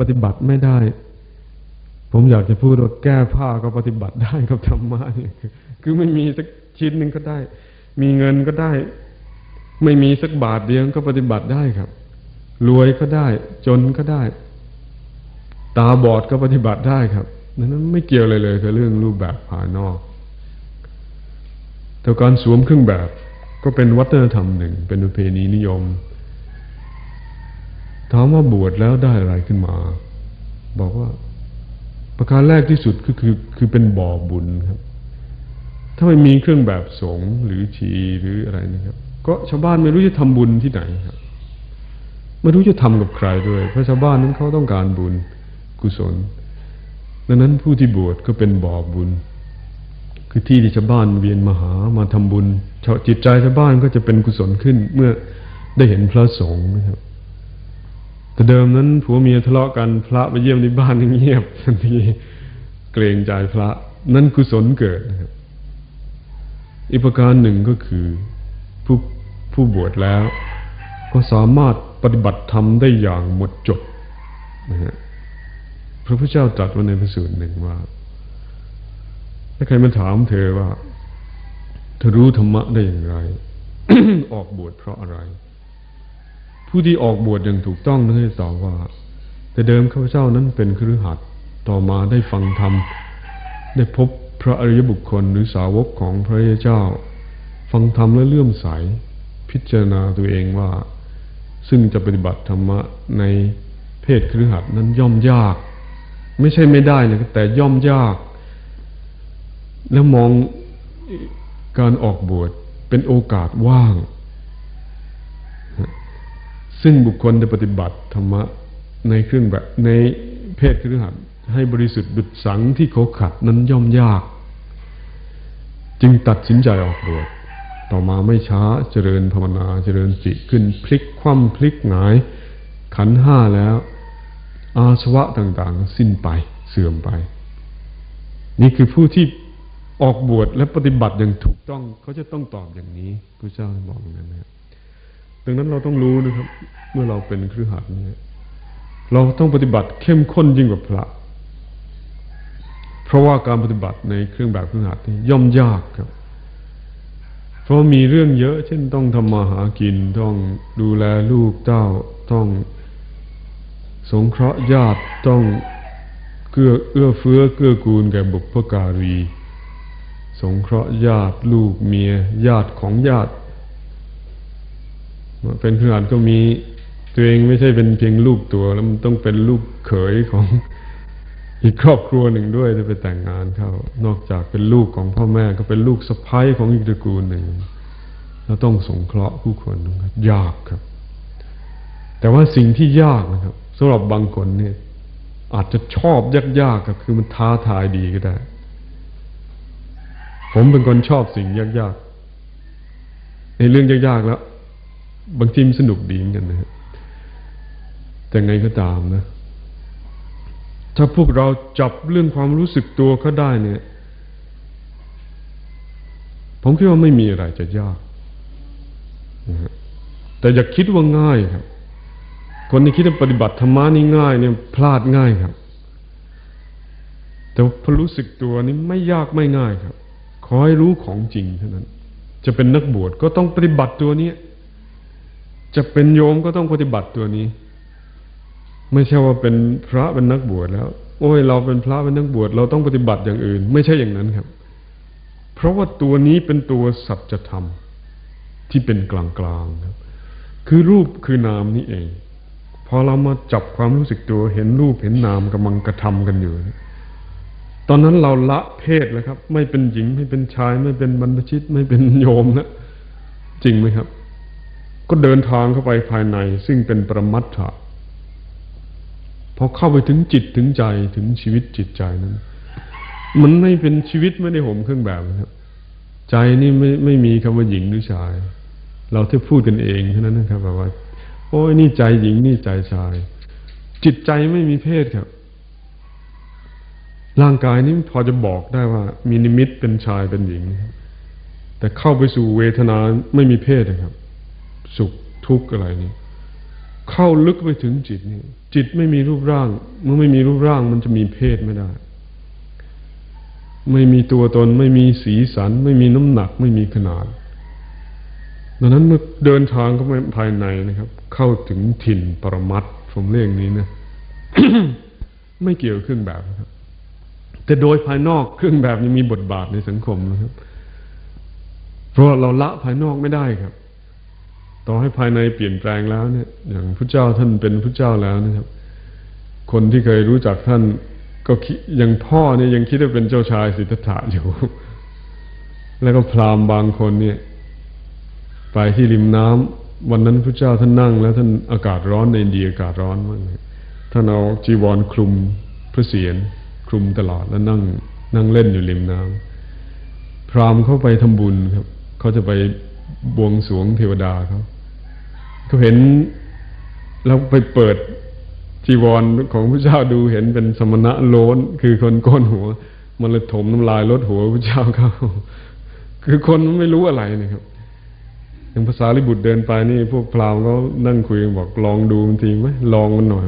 ปฏิบัติไม่ได้ ผมอยากจะพูดว่าแก้ผ้าก็ปฏิบัติได้กับธรรมะเนี่ยคือไม่มีสักชิ้นหนึ่งก็ได้ มีเงินก็ได้ ไม่มีสักบาทเดียวก็ปฏิบัติได้ครับ รวยก็ได้ จนก็ได้ ตาบอดก็ปฏิบัติได้ครับนั้นไม่เกี่ยวเลยเลยกับเรื่องรูปแบบภายนอกแต่การสวมเครื่องแบบก็เป็นวัฒนธรรมหนึ่ง เป็นประเพณีนิยม ถามว่าบวชแล้วได้อะไรขึ้นมา บอกว่าประการแรกที่สุดก็คือคือเป็นบ่อบุญครับ ถ้าไม่มีเครื่องแบบสงฆ์หรือชีหรืออะไรนะครับ ก็ชาวบ้านไม่รู้จะทำบุญที่ไหนครับไม่รู้จะทำกับใครด้วย เพราะชาวบ้านนั้นเขาต้องการบุญกุศล ดังนั้นผู้ที่บวชก็เป็นบ่อบุญ คือที่ที่ชาวบ้านเวียนมาหามาทำบุญจิตใจชาวบ้านก็จะเป็นกุศลขึ้นเมื่อได้เห็นพระสงฆ์นะครับ เดิมนั้นผัวเมียทะเลาะกันพระไปเยี่ยมในบ้านเงียบทันทีเกรงใจพระ นั่นกุศลเกิดนะครับอีกประการหนึ่งก็คือผู้ผู้บวชแล้ว ก็สามารถปฏิบัติธรรมได้อย่างหมดจดนะฮะพระพุทธเจ้าตรัสไว้ในพระสูตรหนึ่งว่า ถ้าใครมาถามเธอว่า เธอรู้ธรรมะได้อย่างไร ออกบวชเพราะอะไร ผู้ที่ออกบวชอย่างถูกต้องนั้นจะตอบว่า แต่เดิมข้าพเจ้านั้นเป็นครือขัดต่อมาได้ฟังธรรมได้พบพระอริยบุคคลหรือสาวกของพระเจ้า ฟังธรรมและเลื่อมใส พิจารณาตัวเองว่า ซึ่งจะปฏิบัติธรรมะในเพศครือขัดนั้นย่อมยาก ไม่ใช่ไม่ได้นะแต่ย่อมยาก แล้วมองการออกบวชเป็นโอกาสว่าง ซึ่งบุคคลจะปฏิบัติธรรมะในเครื่องแบบในเพศครือขัดให้บริสุทธิ์ดุจสังที่เขาขัดนั้นย่อมยาก จึงตัดสินใจออกบวชต่อมาไม่ช้าเจริญภาวนาเจริญจิตขึ้นพลิกคว่ำพลิกหงาย ขันห้าแล้ว อาสวะต่างๆ สิ้นไปเสื่อมไป นี่คือผู้ที่ออกบวชและปฏิบัติอย่างถูกต้องเขาจะต้องตอบอย่างนี้พระเจ้าบอกอย่างนั้นนะครับ ดังนั้นเราต้องรู้นะครับ เมื่อเราเป็นครือขัดนี้เราต้องปฏิบัติเข้มข้นยิ่งกว่าพระ เพราะว่าการปฏิบัติในเครื่องแบบเครืองหัดนี่ย่อมยากครับ เพราะมีเรื่องเยอะ เช่นต้องทำมาหากินต้องดูแลลูกเต้าต้องสงเคราะห์ญาติต้องเกื้อเอื้อเฟื้อเกื้อกูลแก่บุพการี สงเคราะห์ญาติลูกเมีย ญาติของญาติ เป็นเพื่อนก็มีตัวเองไม่ใช่เป็นเพียงลูกตัว แล้วมันต้องเป็นลูกเขยของอีกครอบครัวหนึ่งด้วยถ้าไปแต่งงานเข้า นอกจากเป็นลูกของพ่อแม่ก็เป็นลูกสะพ้ายของอีกตระกูลหนึ่งเราต้องสงเคราะห์ผู้คนนะยากครับ แต่ว่าสิ่งที่ยากนะครับสำหรับบางคนเนี่ย อาจจะชอบยากๆก็คือมันท้าทายดีก็ได้ ผมเป็นคนชอบสิ่งยากๆในเรื่องยากๆแล้ว บางทีมันสนุกดีเหมือนกันนะครับแต่ไงก็ตามนะ ถ้าพวกเราจับเรื่องความรู้สึกตัวก็ได้เนี่ย ผมคิดว่าไม่มีอะไรจะยากนะฮะแต่อย่าคิดว่าง่ายครับ คนที่คิดว่าปฏิบัติธรรมะนี่ง่าย เนี่ยพลาดง่ายครับ แต่พอรู้สึกตัวนี้ไม่ยากไม่ง่ายครับ ขอให้รู้ของจริงเท่านั้น จะเป็นนักบวชก็ต้องปฏิบัติตัวนี้ จะเป็นโยมก็ต้องปฏิบัติตัวนี้ ไม่ใช่ว่าเป็นพระเป็นนักบวชแล้ว โอ้ย เราเป็นพระเป็นนักบวชเราต้องปฏิบัติอย่างอื่น ไม่ใช่อย่างนั้นครับ เพราะว่าตัวนี้เป็นตัวสัจธรรมที่เป็นกลางๆครับ คือรูปคือนามนี่เอง พอเรามาจับความรู้สึกตัวเห็นรูปเห็นนามกำลังกระทำกันอยู่ ตอนนั้นเราละเพศแล้วครับ ไม่เป็นหญิงไม่เป็นชาย ไม่เป็นบรรพชิตไม่เป็นโยมนะจริงไหมครับ ก็เดินทางเข้าไปภายใน ซึ่งเป็นประมัตถะพอเข้าไปถึงจิตถึงใจถึงชีวิตจิตใจนั้น มันไม่เป็นชีวิตไม่ได้ห่มเครื่องแบบนะครับ ใจนี่ไม่ไม่มีคำว่าหญิงหรือชาย เราที่พูดกันเองเท่านั้นนะครับแบบว่า โอ้ยนี่ใจหญิงนี่ใจชาย จิตใจไม่มีเพศครับ ร่างกายนี้พอจะบอกได้ว่า มีนิมิตเป็นชายเป็นหญิง แต่เข้าไปสู่เวทนาไม่มีเพศนะครับ สุขทุกข์อะไรนี่เข้าลึกไปถึงจิตนี่จิตไม่มีรูปร่าง เมื่อไม่มีรูปร่างมันจะมีเพศไม่ได้ ไม่มีตัวตน ไม่มีสีสัน ไม่มีน้ำหนัก ไม่มีขนาด ดังนั้นเมื่อเดินทางเข้าไปภายในนะครับ เข้าถึงถิ่นปรมัตถ์ผมเรียกนี้นะไม่เกี่ยวกับเครื่องแบบนะครับ แต่โดยภายนอกเครื่องแบบยังมีบทบาทในสังคมนะครับ เพราะเราละภายนอกไม่ได้ครับ ต่อให้ภายในเปลี่ยนแปลงแล้วเนี่ย อย่างพระเจ้าท่านเป็นพระเจ้าแล้วนะครับ คนที่เคยรู้จักท่าน ก็อย่างพ่อเนี่ยยังคิดว่าเป็นเจ้าชายสิทธัตถะอยู่ แล้วก็พราหมณ์บางคนเนี่ย ไปที่ริมน้ำวันนั้นพระเจ้าท่านนั่ง แล้วท่านอากาศร้อนในอินเดียอากาศร้อนมากเลยท่านเอาจีวรคลุมพระเศียรคลุมตลอดแล้วนั่งนั่งเล่นอยู่ริมน้ำพราหมณ์เข้าไปทำบุญครับ เขาจะไปบวงสรวงเทวดาเขา เขาเห็นแล้วไปเปิดจีวรของพระเจ้าดูเห็นเป็นสมณะโลนคือคนก้นหัว มันเลยถมน้ำลายลดหัวพระเจ้าเขาคือคนมันไม่รู้อะไรนะครับอย่างภาษาลิบุตรเดินไปนี่ พวกพราหมณ์เขานั่งคุยบอกลองดูมันทีไหมลองมันหน่อย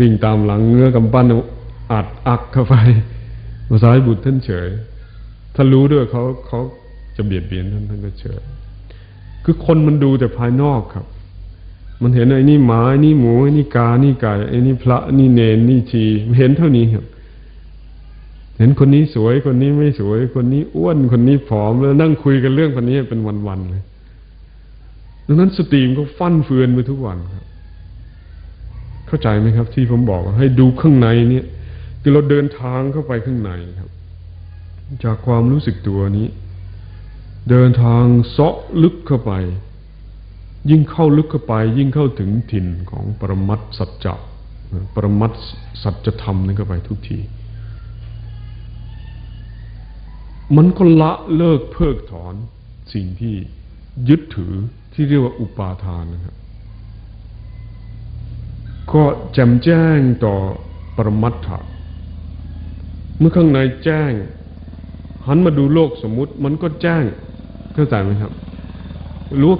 วิ่งตามหลังเงื้อกำปั้นอัดอักเข้าไปภาษาลิบุตรท่านเฉยถ้ารู้ด้วยเขาเขาจะเบียดเบียนท่านท่านก็เฉยคือคนมันดูแต่ภายนอกครับ มันเห็นไอ้นี่หมาไอ้นี่หมูไอ้นี่กานี่ไก่ไอ้นี่พระนี่เนนนี่ชีเห็นเท่านี้ครับเห็นคนนี้สวยคนนี้ไม่สวย คนนี้อ้วนคนนี้ผอมแล้วนั่งคุยกันเรื่องคนนี้เป็นวันๆเลยดังนั้นสตรีมก็ฟั่นเฟือนไปทุกวันครับ เข้าใจไหมครับ ที่ผมบอกให้ดูข้างในเนี่ยคือเราเดินทางเข้าไปข้างในครับ จากความรู้สึกตัวนี้ เดินทางเซาะลึกเข้าไป ยิ่งเข้าลึกเข้าไป ยิ่งเข้าถึงถิ่นของปรมัตสัจจะปรมัตสัจธรรมนั้นเข้าไปทุกที มันก็ละเลิกเพิกถอนสิ่งที่ยึดถือที่เรียกว่าอุปาทานนะครับก็แจ่มแจ้งต่อปรมัตถะเมื่อข้างในแจ้ง หันมาดูโลกสมมุติ มันก็แจ้งเข้าใจไหมครับ รู้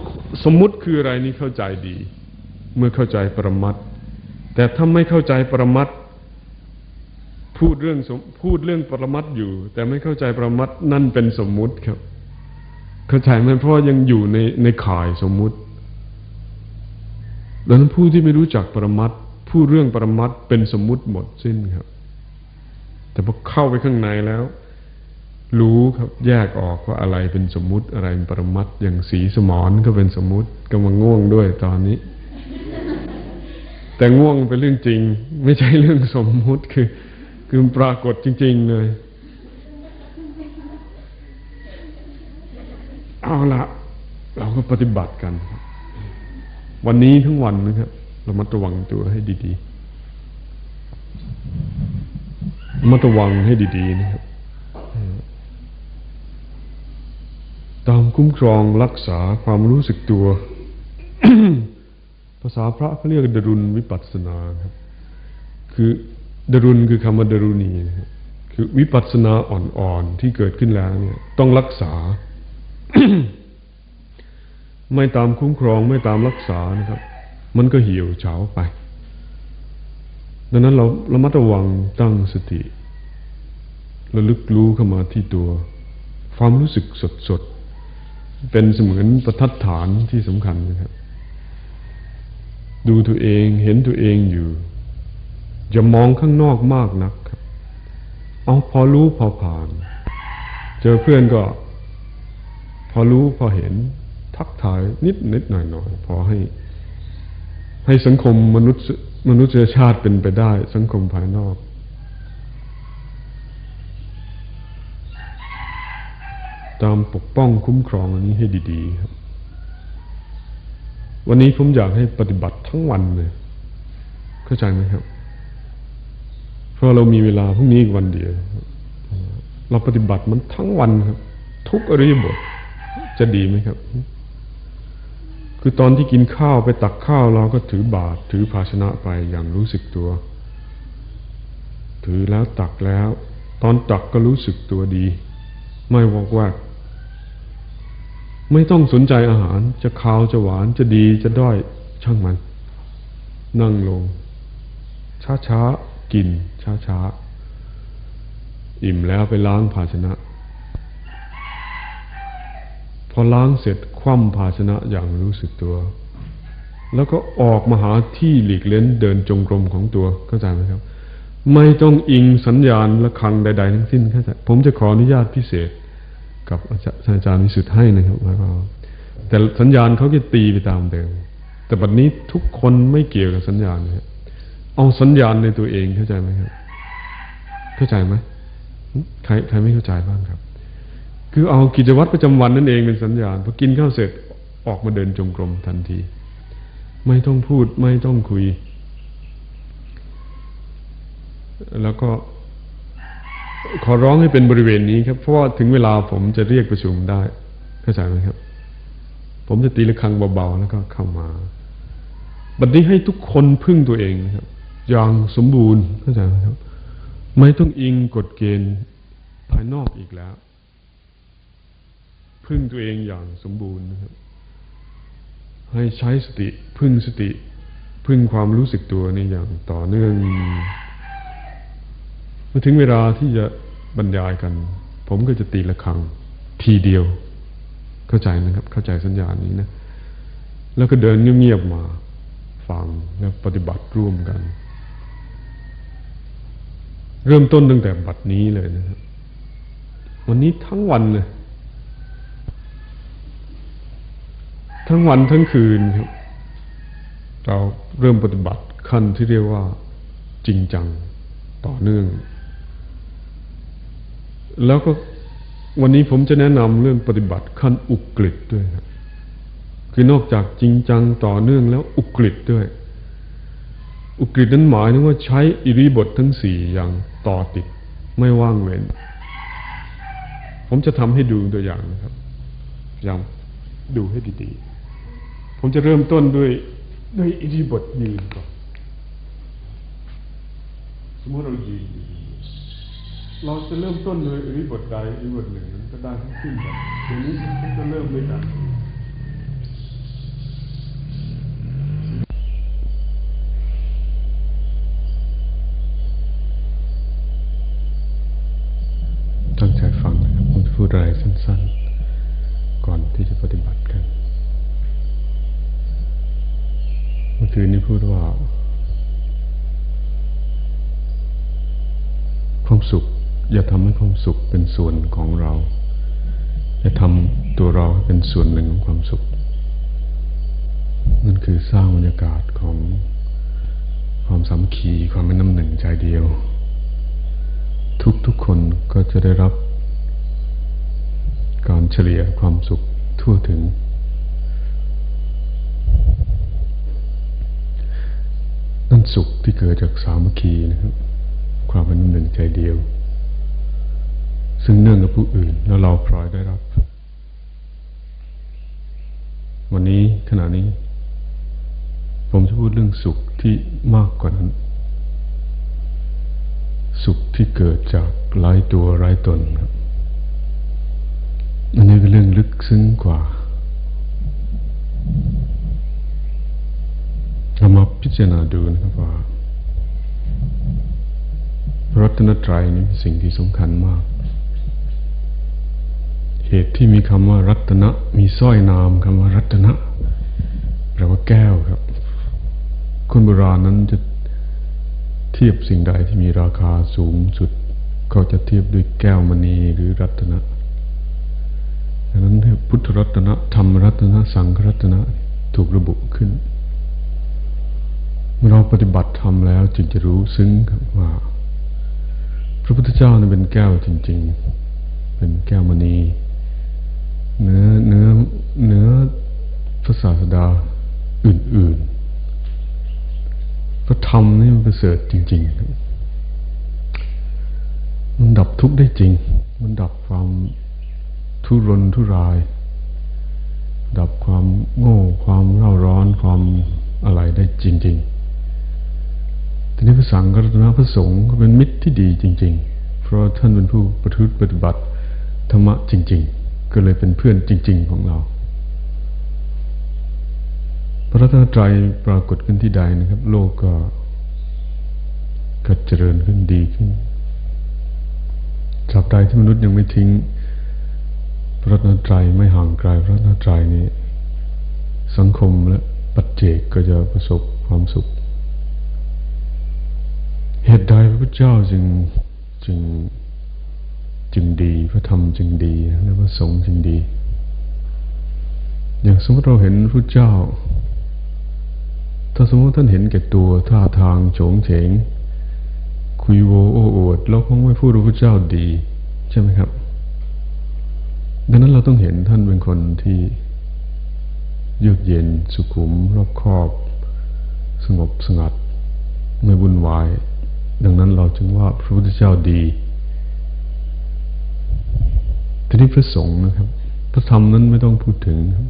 สมมุติคืออะไรนี่เข้าใจดี เมื่อเข้าใจปรมัตถ์แต่ถ้าไม่เข้าใจปรมัตถ์พูดเรื่องพูดเรื่องปรมัตถ์อยู่ แต่ไม่เข้าใจปรมัตถ์นั่นเป็นสมมุติครับ เข้าใจไหมเพราะยังอยู่ในในข่ายสมมุติดังนั้นผู้ที่ไม่รู้จักปรมัตถ์ผู้เรื่องปรมัตถ์เป็นสมมุติหมดสิ้นครับ แต่พอเข้าไปข้างในแล้ว รู้ครับแยกออกว่าอะไรเป็นสมมุติอะไรเป็นปรมัตถ์อย่างสีสมอนก็เป็นสมมุติก็มาง่วงด้วยตอนนี้ แต่ง่วงเป็นเรื่องจริง ไม่ใช่เรื่องสมมุติคือ คือปรากฏจริง ๆ เลยเอาละเราก็ปฏิบัติกัน วันนี้ทั้งวันนะครับเรามาระวังตัวให้ดีๆมาระวังให้ดี ๆ นะครับ ตามคุ้มครองรักษาความรู้สึกตัว ภาษาพระเขาเรียกดรุณวิปัสสนาครับ คือดรุณคือคำว่าดรุณีครับคือวิปัสสนาอ่อนๆที่เกิดขึ้นแล้วเนี่ย ต้องรักษา ไม่ตามคุ้มครองไม่ตามรักษานะครับ มันก็เหี่ยวเฉาไป ดังนั้นเรารามัดระวังตั้งสติระลึกรู้เข้ามาที่ตัว ความรู้สึกสดๆ เป็นเสมือนประทัดฐานที่สำคัญนะครับ ดูตัวเองเห็นตัวเองอยู่อย่ามองข้างนอกมากนักครับ เอาพอรู้พอผ่าน เจอเพื่อนก็ พอรู้พอเห็น ทักทายนิดนิดหน่อยหน่อยพอให้ ให้สังคมมนุษย์มนุษยชาติเป็นไปได้ สังคมภายนอก ตามปกป้องคุ้มครองอันนี้ให้ดีๆครับ วันนี้ผมอยากให้ปฏิบัติทั้งวันเลยเข้าใจไหมครับ เพราะเรามีเวลาพรุ่งนี้อีกวันเดียว เราปฏิบัติมันทั้งวันครับ ทุกอริยบทจะดีไหมครับ คือตอนที่กินข้าวไปตักข้าวเราก็ถือบาตรถือภาชนะไปอย่างรู้สึกตัว ถือแล้วตักแล้ว ตอนตักก็รู้สึกตัวดี ไม่วอกแวก ไม่ต้องสนใจอาหาร จะคาวจะหวานจะดีจะด้อยช่างมัน นั่งลง ช้าๆกิน ช้าๆอิ่มแล้วไปล้างภาชนะ พอล้างเสร็จคว่ำภาชนะอย่างรู้สึกตัว แล้วก็ออกมาหาที่หลีกเล้นเดินจงกรมของตัวเข้าใจไหมครับ ไม่ต้องอิงสัญญาณระฆังใด ๆ ทั้งสิ้นเข้าใจผมจะขออนุญาตพิเศษ กับอาจารย์วิสุทธ์ให้นะครับแล้วก็แต่สัญญาณเขาจะตีไปตามเดิม แต่บัดนี้ทุกคนไม่เกี่ยวกับสัญญาณนะครับเอาสัญญาณในตัวเองเข้าใจไหมครับ เข้าใจไหมใครใครไม่เข้าใจบ้างครับ คือเอากิจวัตรประจำวันนั่นเองเป็นสัญญาณพอกินข้าวเสร็จออกมาเดินจงกรมทันที ไม่ต้องพูดไม่ต้องคุย แล้วก็ ขอร้องให้เป็นบริเวณนี้ครับ เพราะว่าถึงเวลาผมจะเรียกประชุมได้ เข้าใจไหมครับ ผมจะตีระฆังเบาๆแล้วก็เข้ามาบัดนี้ให้ทุกคนพึ่งตัวเองนะครับอย่างสมบูรณ์เข้าใจไหมครับ ไม่ต้องอิงกฎเกณฑ์ภายนอกอีกแล้ว พึ่งตัวเองอย่างสมบูรณ์นะครับ ให้ใช้สติพึ่งสติ พึ่งความรู้สึกตัวนี่อย่างต่อเนื่อง มื่อถึงเวลาที่จะบรรยายกัน ผมก็จะตีละครังทีเดียว เข้าใจนะครับ เข้าใจสัญญาณนี้นะ แล้วก็เดินเงียบๆมาฟังและปฏิบัติร่วมกัน เริ่มต้นตั้งแต่บัดนี้เลยนะครับ วันนี้ทั้งวันเลยทั้งวันทั้งคืนครับเราเริ่มปฏิบัติขั้นที่เรียกว่าจริงจังต่อเนื่อง แล้วก็วันนี้ผมจะแนะนำเรื่องปฏิบัติขั้นอุกฤษด้วยครับคือนอกจากจริงจังต่อเนื่องแล้วอุกฤษด้วย อุกฤษนั้นหมายถึงว่าใช้อิริบททั้งสี่อย่างต่อติดไม่ว่างเว้น ผมจะทำให้ดูตัวอย่างนะครับพยายามดูให้ดีๆ ผมจะเริ่มต้นด้วยด้วยอิริบทยืนก่อนสมมติเรายืน เราจะเริ่มต้นโดยอิริบทใดอิริบทหนึ่งนั้นก็ได้ทั้งสิ้นแบบเดี๋ยวนี้ผมจะเริ่มด้วยกันตั้งใจฟังนะครับผมจะพูดอะไรสั้นๆ ก่อนที่จะปฏิบัติกัน เมื่อคืนนี้พูดว่า ความสุข อย่าทำให้ความสุขเป็นส่วนของเรา อย่าทำตัวเราเป็นส่วนหนึ่งของความสุข นั่นคือสร้างบรรยากาศของความสามัคคีความเป็นน้ำหนึ่งใจเดียว ทุกทุกๆคนก็จะได้รับ การเฉลี่ยความสุขทั่วถึง นั่นสุขที่เกิดจากสามัคคีนะครับ ความเป็นหนึ่งใจเดียว ซึ่งเนื่องกับผู้อื่น แล้วเราพลอยได้รับ วันนี้ขณะนี้ ผมจะพูดเรื่องสุขที่มากกว่านั้น สุขที่เกิดจากไร้ตัวไร้ตนครับอันนี้เป็นเรื่องลึกซึ้งกว่าเรามาพิจารณาดูนะครับว่ารัตนตรัยนี้เป็นสิ่งที่สำคัญมาก ตุที่มีคำว่ารัตนะ มีสร้อยนามคำว่ารัตนะแปลว่าแก้วครับ คนโบราณนั้นจะเทียบสิ่งใดที่มีราคาสูงสุดก็จะเทียบด้วยแก้วมณีหรือรัตนะดังนั้นพุทธรัตนะธรรมรัตนะสังฆรัตนะถูกระบุขึ้นเมื่อเราปฏิบัติธรรมแล้วจึงจะรู้ซึ้งครับว่า พระพุทธเจ้านั้นเป็นแก้วจริง ๆ เป็นแก้วมณี เนื้อเนื้อเนื้อพระศาสดาอื่นๆพระธรรมนี่มันประเสริฐจริง ๆ มันดับทุกข์ได้จริง มันดับความทุรนทุราย ดับความโง่ความเร่าร้อนความอะไรได้จริง ๆ ทีนี้พระสังฆรัตนพระสงฆ์ก็เป็นมิตรที่ดีจริง ๆ เพราะท่านเป็นผู้ประพฤติปฏิบัติธรรมะจริง ๆ ก็เลยเป็นเพื่อนจริง ๆ ของเรา พระรัตนตรัยปรากฏขึ้นที่ใดนะครับ โลกก็ก็เจริญขึ้นดีขึ้นจับใดที่มนุษย์ยังไม่ทิ้ง พระรัตนตรัยไม่ห่างไกลพระรัตนตรัยนี้สังคมและปัจเจกก็จะประสบความสุข เหตุใดพระพุทธเจ้าจึงจึง จึงดี พระธรรมจึงดีและพระสงฆ์จึงดี อย่างสมมติเราเห็นพระเจ้า ถ้าสมมติท่านเห็นแก่ตัวท่าทางโฉงเฉง คุยโวโอ้อวดเราคงไม่พูดว่าพระเจ้าดี ใช่ไหมครับ ดังนั้นเราต้องเห็นท่านเป็นคนที่เยือกเย็นสุขุม รอบคอบ สงบสงัด ไม่วุ่นวาย ดังนั้นเราจึงว่าพระพุทธเจ้าดี ทีนี้พระสงฆ์นะครับพระธรรมนั้นไม่ต้องพูดถึงครับ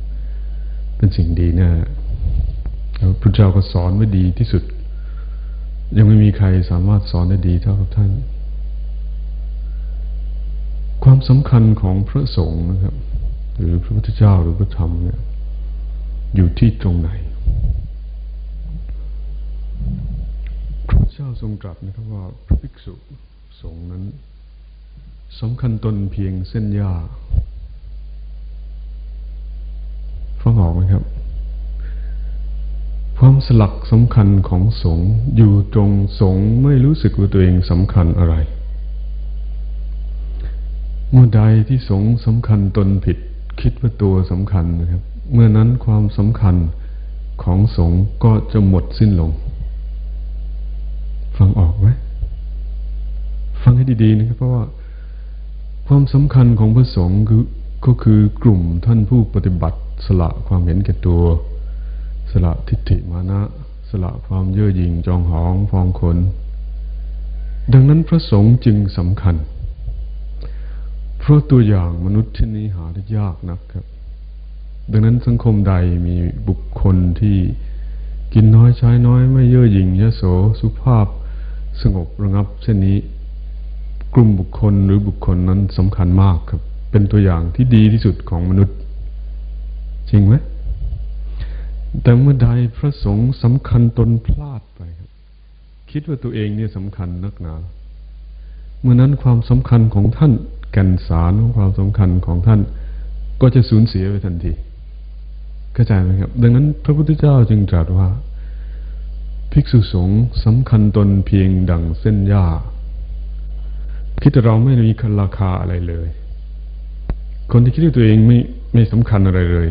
เป็นสิ่งดีนะ่พระเจ้าก็สอนไว้ดีที่สุด ยังไม่มีใครสามารถสอนได้ดีเท่ากับท่าน ความสำคัญของพระสงฆ์นะครับ หรือพระพุทธเจ้าหรือพระธรรมเนี่ย อยู่ที่ตรงไหนพระเจ้าทรงตรัสนะครับว่าพระภิกษุสงฆ์นั้น สำคัญตนเพียงเส้นหญ้าฟังออกไหมครับ ความสลักสำคัญของสงอยู่ตรงสงไม่รู้สึกว่าตัวเองสำคัญอะไร เมื่อใดที่สงสำคัญตนผิด คิดว่าตัวสำคัญนะครับ เมื่อนั้นความสำคัญของสงก็จะหมดสิ้นลง ฟังออกไหมฟังให้ดีๆนะครับเพราะว่า ความสำคัญของพระสงฆ์คือก็คือกลุ่มท่านผู้ปฏิบัติสละความเห็นแก่ตัว สละทิฏฐิมานะ สละความเย่อหยิ่งจองหองฟองขน ดังนั้นพระสงฆ์จึงสำคัญ เพราะตัวอย่างมนุษย์ที่นี้หาได้ยากนักครับ ดังนั้นสังคมใดมีบุคคลที่กินน้อยใช้น้อยไม่เย่อหยิ่งยโสสุภาพสงบระงับเช่นนี้ กลุ่มบุคคลหรือบุคคลนั้นสำคัญมากครับ เป็นตัวอย่างที่ดีที่สุดของมนุษย์ จริงไหมแต่เมื่อใดพระสงฆ์สำคัญตนพลาดไปครับ คิดว่าตัวเองเนี่ยสำคัญนักหนา เมื่อนั้นความสำคัญของท่านแก่นสารของความสำคัญของท่าน ก็จะสูญเสียไปทันทีเข้าใจไหมครับ ดังนั้นพระพุทธเจ้าจึงตรัสว่า ภิกษุสงฆ์สำคัญตนเพียงดังเส้นหญ้า คิดว่าเราไม่มีราคาอะไรเลย คนที่คิดว่าตัวเองไม่ไม่สำคัญอะไรเลย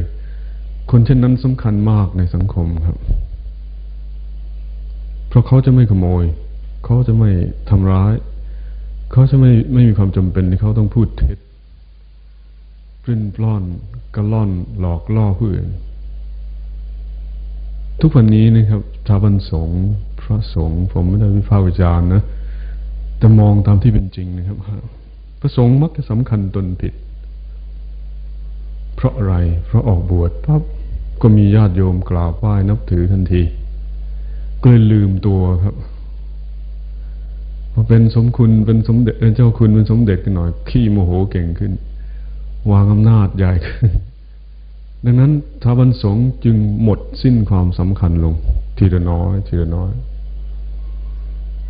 คนเช่นนั้นสำคัญมากในสังคมครับ เพราะเขาจะไม่ขโมย เขาจะไม่ทำร้าย เขาจะไม่ไม่มีความจำเป็นที่เขาต้องพูดเท็จปริ้นปล้อนกระล่อนหลอกล่อผู้อื่นทุกวันนี้นะครับชาวบันสงพระสงฆ์ผมไม่ได้วิพากษ์วิจารณ์นะ แต่มองตามที่เป็นจริงนะครับพระสงฆ์มักจะสำคัญตนผิด เพราะอะไร เพราะออกบวชปั๊บก็มีญาติโยมกราบไหว้นับถือทันทีก็เลยลืมตัวครับพอเป็นสมคุณเป็นสมเด็จเจ้าคุณเป็นสมเด็จกันหน่อย ขี้โมโหเก่งขึ้น วางอำนาจใหญ่ขึ้น ดังนั้นท้าบันสงจึงหมดสิ้นความสำคัญลง ทีละน้อย ทีละน้อย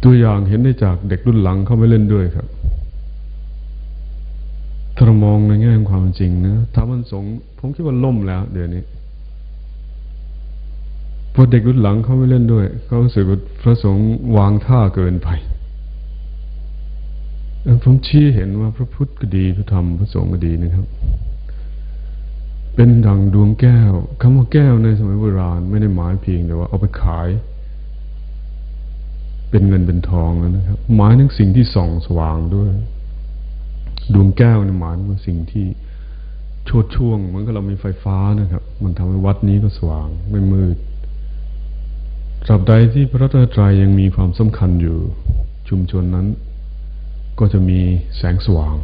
ตัวอย่างเห็นได้จากเด็กรุ่นหลังเข้าไม่เล่นด้วยครับถ้าเรามองในแง่ของความจริงนะท้ามันสงผมคิดว่าล่มแล้ว เดี๋ยวนี้พอเด็กรุ่นหลังเขาไม่เล่นด้วย เขารู้สึกว่าพระสงฆ์วางท่าเกินไปผมชี้เห็นว่าพระพุทธก็ดีพระธรรมพระสงฆ์ก็ดีนะครับ เป็นดังดวงแก้วคำว่าแก้วในสมัยโบราณ ไม่ได้หมายเพียงแต่ว่าเอาไปขาย เป็นเงินเป็นทองนะครับ หมายถึงสิ่งที่ส่องสว่างด้วย ดวงแก้วนี่หมายถึงสิ่งที่โชดช่วง เหมือนกับเรามีไฟฟ้านะครับ มันทำให้วัดนี้ก็สว่างไม่มืดตราบใดที่พระตตรัยยังมีความสำคัญอยู่ ชุมชนนั้น ก็จะมีแสงสว่าง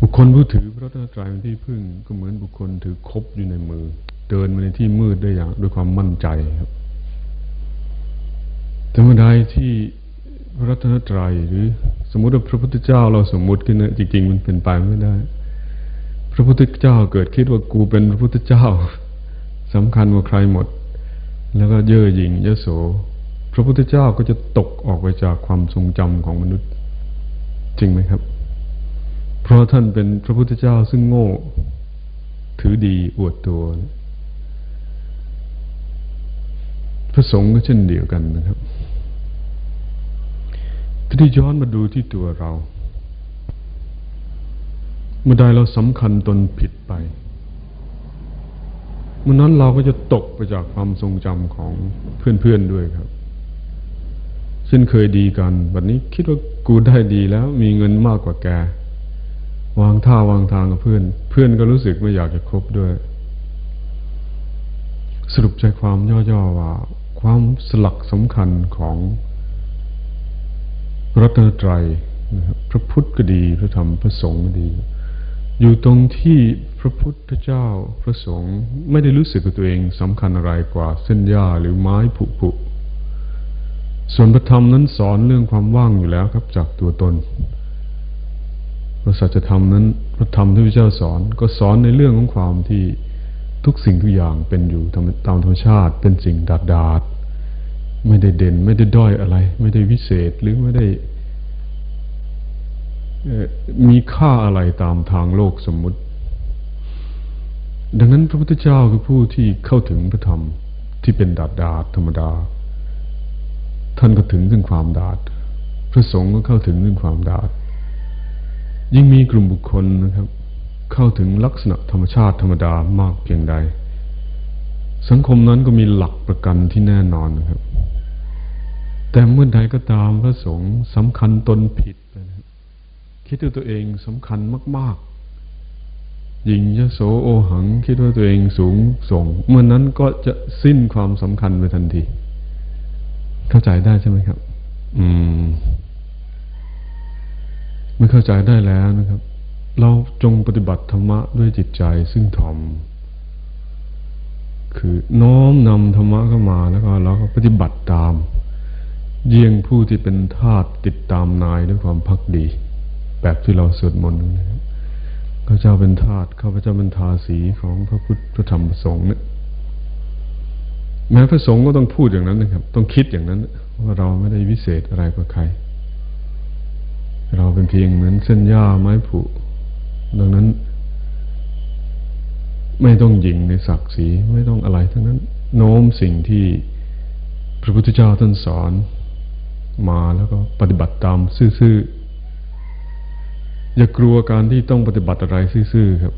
บุคคลผู้ถือพระตตรัยเป็นที่พึ่งก็เหมือนบุคคลถือคบอยู่ในมือ เดินมาในที่มืดได้อย่างด้วยความมั่นใจครับ แต่เมื่อใดที่พระรัตนตรัยหรือสมมติว่าพระพุทธเจ้าเราสมมุติขึ้นนะจริง ๆ มันเป็นไปไม่ได้ พระพุทธเจ้าเกิดคิดว่ากูเป็นพระพุทธเจ้าสำคัญกว่าใครหมด แล้วก็เย่อหยิ่งเยโส พระพุทธเจ้าก็จะตกออกไปจากความทรงจำของมนุษย์ จริงไหมครับ เพราะท่านเป็นพระพุทธเจ้าซึ่งโง่ ถือดีอวดตัวพระสงฆ์ก็เช่นเดียวกันนะครับ ทีนี้ย้อนมาดูที่ตัวเรา เมื่อใดเราสำคัญตนผิดไปเมื่อนั้นเราก็จะตกไปจากความทรงจำของเพื่อนๆด้วยครับเช่นเคยดีกันแบบนี้คิดว่ากูได้ดีแล้ว มีเงินมากกว่าแก วางท่าวางทางกับเพื่อน เพื่อนก็รู้สึกไม่อยากจะคบด้วย สรุปใจความย่อๆว่า ความสลักสำคัญของ รัตนตรัยนะครับพระพุทธก็ดี พระธรรมพระสงฆ์ก็ดี อยู่ตรงที่พระพุทธเจ้าพระสงฆ์ไม่ได้รู้สึกกับตัวเองสำคัญอะไรกว่าเส้นหญ้าหรือไม้ผุผุส่วนพระธรรมนั้นสอนเรื่องความว่างอยู่แล้วครับจากตัวตนพระสัจธรรมนั้น พระธรรมที่พระเจ้าสอนก็สอนในเรื่องของความที่ทุกสิ่งทุกอย่างเป็นอยู่ตามตามธรรมชาติ เป็นสิ่งดาดดาด ไม่ได้เด่น ไม่ได้ด้อยอะไร ไม่ได้วิเศษหรือไม่ได้มีค่าอะไรตามทางโลกสมมุติ ดังนั้นพระพุทธเจ้าคือผู้ที่เข้าถึงพระธรรมที่เป็นดาดดาดธรรมดา ท่านก็ถึงถึงความดาดพระสงฆ์ก็เข้าถึงถึงความดาดยิ่งมีกลุ่มบุคคลนะครับ เข้าถึงลักษณะธรรมชาติธรรมดามากเพียงใด สังคมนั้นก็มีหลักประกันที่แน่นอนนะครับ แต่เมื่อใดก็ตามพระสงฆ์สำคัญตนผิด คิดว่าตัวเองสำคัญมากๆยิงยโสโอหัง คิดว่าตัวเองสูงส่ง เมื่อนนั้นก็จะสิ้นความสำคัญไปทันที เข้าใจได้ใช่ไหมครับ อืมเมื่อเข้าใจได้แล้วนะครับ เราจงปฏิบัติธรรมะด้วยจิตใจซึ่งถ่อมคือน้อมนำธรรมะเข้ามาแล้วก็เราก็ปฏิบัติตาม เยี่ยงผู้ที่เป็นทาสติดตามนายด้วยความพักดี แบบที่เราสวดมนต์นะครับข้าเจ้าเป็นทาสข้าพเจ้าเป็นทาสีของพระพุทธพระธรรมพระสงฆ์เนี่ยแม้พระสงฆ์ก็ต้องพูดอย่างนั้นนะครับ ต้องคิดอย่างนั้นว่าเราไม่ได้วิเศษอะไรกว่าใคร เราเป็นเพียงเหมือนเส้นหญ้าไม้ผุดังนั้น ไม่ต้องยิงในศักดิ์ศรีไม่ต้องอะไรทั้งนั้น โน้มสิ่งที่พระพุทธเจ้าท่านสอน มาแล้วก็ปฏิบัติตามซื่อๆอย่ากลัวการที่ต้องปฏิบัติอะไรซื่อๆครับ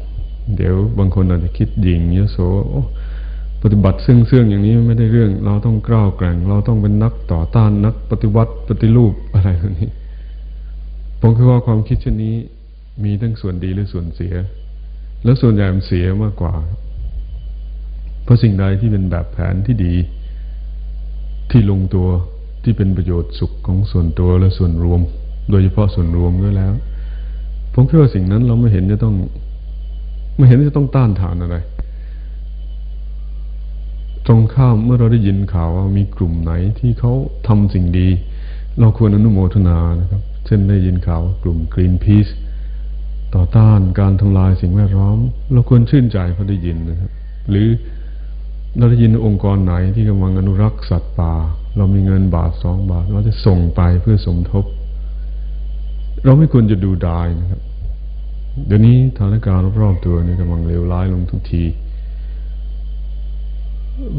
เดี๋ยวบางคนอาจจะคิดยิงเยโสปฏิบัติซึ่งเสื่องอย่างนี้ไม่ได้เรื่อง เราต้องกล้าวแกร่ง เราต้องเป็นนักต่อต้านนักปฏิวัติปฏิรูปอะไรแบบนี้ผมคิดว่าความคิดเช่นนี้มีทั้งส่วนดีและส่วนเสีย แล้วส่วนใหญ่มันเสียมากกว่า เพราะสิ่งใดที่เป็นแบบแผนที่ดีที่ลงตัว ที่เป็นประโยชน์สุขของส่วนตัวและส่วนรวม โดยเฉพาะส่วนรวมด้วยแล้ว ผมคิดว่าสิ่งนั้นเราไม่เห็นจะต้อง ไม่เห็นจะต้องต้านทานอะไร ตรงข้ามเมื่อเราได้ยินข่าวว่ามีกลุ่มไหนที่เขาทำสิ่งดี เราควรอนุโมทนานะครับ เช่นได้ยินข่าวกลุ่ม Greenpeace ต่อต้านการทำลายสิ่งแวดล้อม เราควรชื่นใจเพราะได้ยินนะครับ หรือเราได้ยินองค์กรไหนที่กำลังอนุรักษ์สัตว์ป่า เรามีเงินบาทสองบาท เราจะส่งไปเพื่อสมทบ เราไม่ควรจะดูดายนะครับ เดี๋ยวนี้สถานการณ์รอบๆตัวนี่กำลังเลวร้ายลงทุกที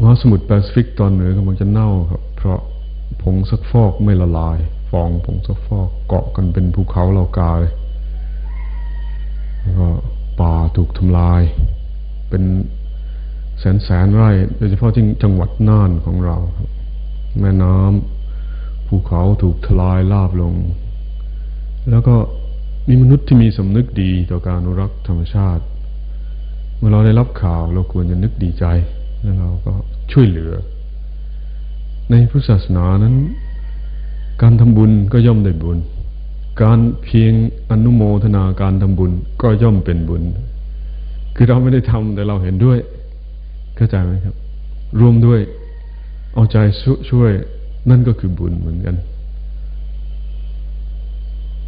มหาสมุทรแปซิฟิกตอนเหนือกำลังจะเน่าครับ เพราะผงซักฟอกไม่ละลาย ฟองผงซักฟอกเกาะกันเป็นภูเขาเหล่ากาเลยแล้วก็ป่าถูกทำลาย เป็นแสนแสนไร่ โดยเฉพาะที่จังหวัดน่านของเราครับ แม่น้ำภูเขาถูกทลายราบลง แล้วก็มีมนุษย์ที่มีสำนึกดีต่อการอนุรักษ์ธรรมชาติ เมื่อเราได้รับข่าวเราควรจะนึกดีใจ แล้วเราก็ช่วยเหลือ ในพุทธศาสนานั้น การทำบุญก็ย่อมได้บุญ การเพียงอนุโมทนาการทำบุญก็ย่อมเป็นบุญ คือเราไม่ได้ทำแต่เราเห็นด้วย เข้าใจไหมครับ รวมด้วย เอาใจช่วย นั่นก็คือบุญเหมือนกัน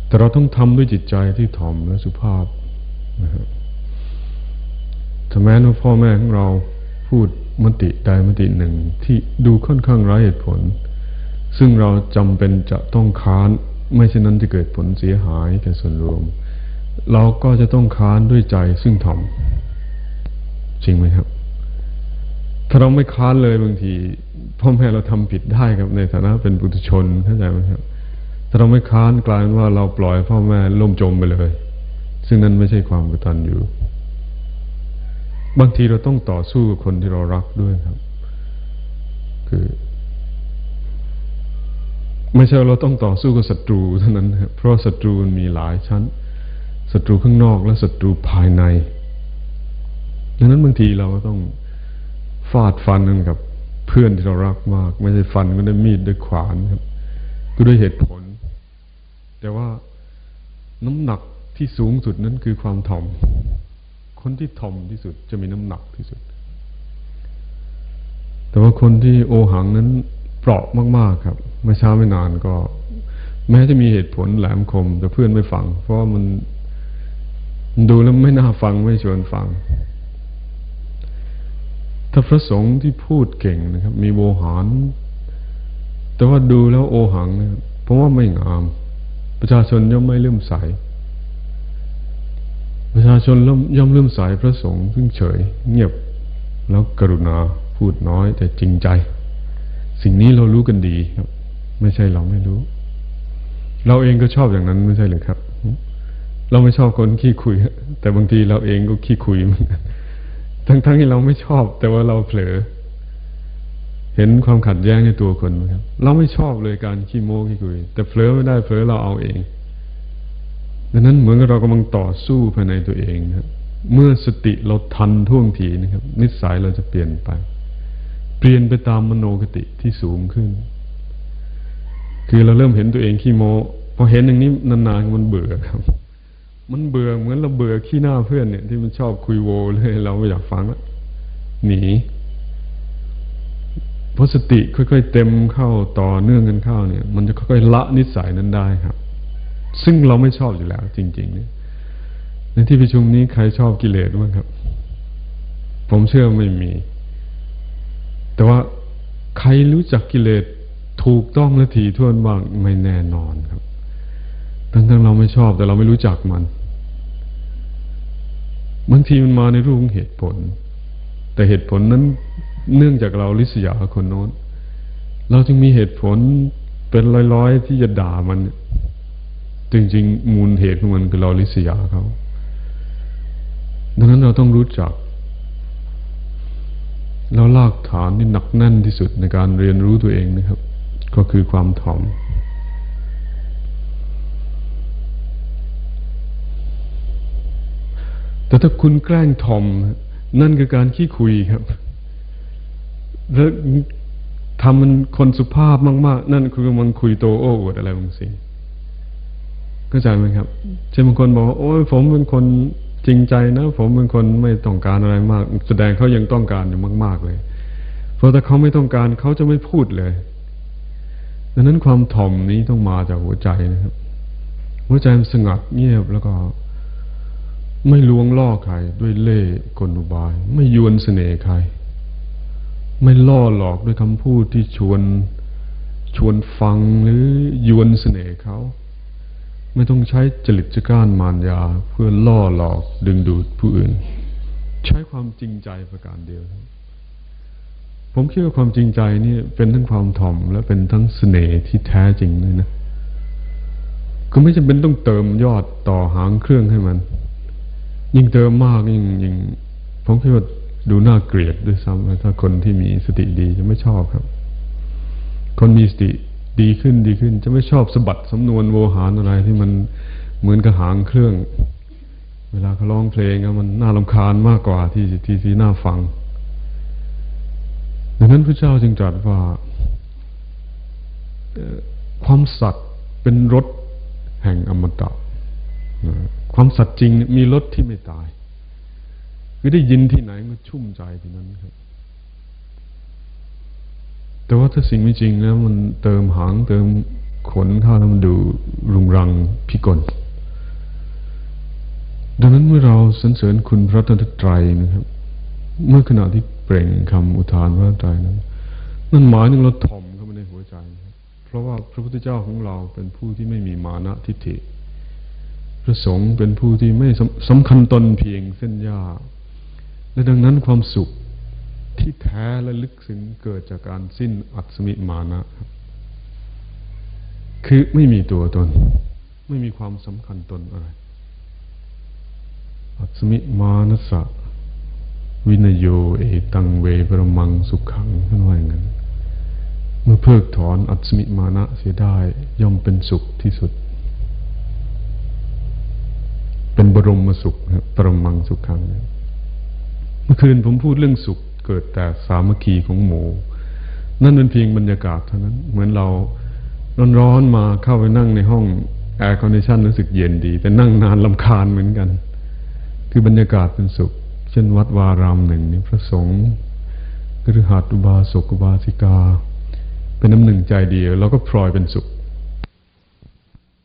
แต่เราต้องทำด้วยจิตใจที่ถ่อมและสุภาพนะครับถ้าแม้ว่าพ่อแม่ของเราพูดมติใดมติหนึ่งที่ดูค่อนข้างไร้เหตุผล ซึ่งเราจำเป็นจะต้องค้าน ไม่เช่นนั้นจะเกิดผลเสียหายแก่ส่วนรวม เราก็จะต้องค้านด้วยใจซึ่งทำจริงไหมครับ ถ้าเราไม่ค้านเลยบางที พ่อแม่เราทำผิดได้ครับในฐานะเป็นปุถุชนเข้าใจไหมครับถ้าเราไม่ค้านกลายเป็นว่าเราปล่อยพ่อแม่ล่มจมไปเลย ซึ่งนั้นไม่ใช่ความกตัญญูบางทีเราต้องต่อสู้กับคนที่เรารักด้วยครับ คือ ไม่ใช่เราต้องต่อสู้กับศัตรูเท่านั้นครับเพราะศัตรูมันมีหลายชั้นศัตรูข้างนอกและศัตรูภายในดังนั้นบางทีเราก็ต้องฟาดฟันกันกับ เพื่อนที่เรารักมาก ไม่ใช่ฟันก็ได้มีดด้วยขวานครับก็ด้วยเหตุผล แต่ว่าน้ำหนักที่สูงสุดนั้นคือความถ่อม คนที่ถ่อมที่สุดจะมีน้ำหนักที่สุด แต่ว่าคนที่โอหังนั้นเปราะมาก ๆ ครับไม่ช้าไม่นานก็ แม้จะมีเหตุผลแหลมคมแต่เพื่อนไม่ฟัง เพราะมันดูแล้วไม่น่าฟังไม่ชวนฟัง ถ้าพระสงฆ์ที่พูดเก่งนะครับ มีโวหารแต่ว่าดูแล้วโอหังนะเพราะว่าไม่งาม ประชาชนย่อมไม่เลื่อมใส ประชาชนย่อมเลื่อมใสพระสงฆ์ซึ่งเฉย เงียบแล้วกรุณาพูดน้อย แต่จริงใจ สิ่งนี้เรารู้กันดีครับ ไม่ใช่เราไม่รู้ เราเองก็ชอบอย่างนั้นไม่ใช่หรือครับ เราไม่ชอบคนขี้คุย แต่บางทีเราเองก็ขี้คุยเหมือนกัน ทั้งๆที่เราไม่ชอบ แต่ว่าเราเผลอ เห็นความขัดแย้งในตัวคนไหมครับ เราไม่ชอบเลยการขี้โม้ขี้คุย แต่เผลอไม่ได้เผลอเราเอาเองดังนั้นเหมือนกับเรากำลังต่อสู้ภายในตัวเองนะครับเมื่อสติเราทันท่วงทีนะครับ นิสัยเราจะเปลี่ยนไป เปลี่ยนไปตามมโนคติที่สูงขึ้น คือเราเริ่มเห็นตัวเองขี้โม้พอเห็นอย่างนี้นานๆมันเบื่อครับ มันเบื่อเหมือนเราเบื่อขี้หน้าเพื่อนเนี่ย ที่มันชอบคุยโวเลยเราไม่อยากฟังแล้วหนีพอสติค่อยๆเต็มเข้าต่อเนื่องกันเข้าเนี่ย มันจะค่อยๆละนิสัยนั้นได้ครับ ซึ่งเราไม่ชอบอยู่แล้ว จริง ๆ เนี่ย ในที่ประชุมนี้ใครชอบกิเลสบ้างครับ ผมเชื่อไม่มี แต่ว่าใครรู้จักกิเลสถูกต้องและถี่ถ้วนบ้างไม่แน่นอนครับ ทั้งๆเราไม่ชอบแต่เราไม่รู้จักมัน บางทีมันมาในรูปของเหตุผล แต่เหตุผลนั้นเนื่องจากเราลิษยาคนโน้น เราจึงมีเหตุผลเป็นร้อยๆที่จะด่ามัน จริงๆ มูลเหตุของมันคือเราลิษยาเขาดังนั้นเราต้องรู้จัก เราลากฐานที่หนักแน่นที่สุดในการเรียนรู้ตัวเองนะครับ ก็คือความถ่อม แต่ถ้าคุณแกล้งทอม นั่นคือการขี้คุยครับ แล้วทำมันคนสุภาพมาก ๆ นั่นคือมันคุยโตโอ้อวดอะไรบางสิ่งเข้าใจไหมครับเช่นบางคนบอกว่าโอ้ยผมเป็นคนจริงใจนะ ผมเป็นคนไม่ต้องการอะไรมาก แสดงเขายังต้องการอยู่มาก ๆ เลย เพราะถ้าเขาไม่ต้องการเขาจะไม่พูดเลยดังนั้นความถ่อมนี้ต้องมาจากหัวใจนะครับ หัวใจมันสงัดเงียบแล้วก็ ไม่ลวงล่อใครด้วยเล่ห์กลอุบาย ไม่ยวนเสน่ห์ใคร ไม่ล่อหลอกด้วยคำพูดที่ชวนชวนฟังหรือยวนเสน่ห์เขา ไม่ต้องใช้จริตจักรานมารยาเพื่อล่อหลอกดึงดูดผู้อื่น ใช้ความจริงใจประการเดียว ผมคิดว่าความจริงใจนี่เป็นทั้งความถ่อม และเป็นทั้งเสน่ห์ที่แท้จริงเลยนะ ก็ไม่จำเป็นต้องเติมยอดต่อหางเครื่องให้มัน ยิ่งเติมมากยิ่งยิ่งผมคิดว่าดูน่าเกลียดด้วยซ้ำถ้าคนที่มีสติดีจะไม่ชอบครับ คนมีสติดีขึ้นดีขึ้น จะไม่ชอบสะบัดสำนวนโวหารอะไรที่มันเหมือนกระหางเครื่อง เวลาเขาร้องเพลงมันน่าลำคาญมากกว่าที่ที่ที่น่าฟังดังนั้นพระเจ้าจึงตรัสว่าความสัตย์เป็นรถแห่งอมตะ ความสัตย์จริงมีรสที่ไม่ตาย คือได้ยินที่ไหนก็ชุ่มใจที่นั้นครับ แต่ว่าถ้าสิ่งไม่จริงแล้วมันเติมหางเติมขนเข้าแล้วมันดูรุงรังพิกลดังนั้นเมื่อเราสรรเสริญคุณพระตนตรัยนะครับ เมื่อขณะที่พปล่งคำอุทานพระไตรนั้นนั่นหมายถึงเราถ่อมเข้ามาในหัวใจ เพราะว่าพระพุทธเจ้าของเราเป็นผู้ที่ไม่มีมานะทิฏฐิ พระสงฆ์เป็นผู้ที่ไม่สำคัญตนเพียงเส้นหญ้าและดังนั้นความสุขที่แท้และลึกซึ้งเกิดจากการสิ้นอัศมิมานะ คือไม่มีตัวตน ไม่มีความสำคัญตนอะไร อัศมิมานัสะ วินโยเอตังเวปรมังสุขังท่านว่าอย่างนั้น เมื่อเพิกถอนอัสมิมานะเสียได้ย่อมเป็นสุขที่สุด เป็นบรมสุขครับปรมังสุขังเมื่อคืนผมพูดเรื่องสุขเกิดแต่สามัคคีของหมู่นั่นเป็นเพียงบรรยากาศเท่านั้น เหมือนเราร้อนๆมาเข้าไปนั่งในห้อง air condition รู้สึกเย็นดี แต่นั่งนานรำคาญเหมือนกัน คือบรรยากาศเป็นสุข เช่นวัดวารามหนึ่งนี่พระสงฆ์กฤหัสอุบาสกอุบาสิกา เป็นน้ำหนึ่งใจเดียวเราก็พลอยเป็นสุข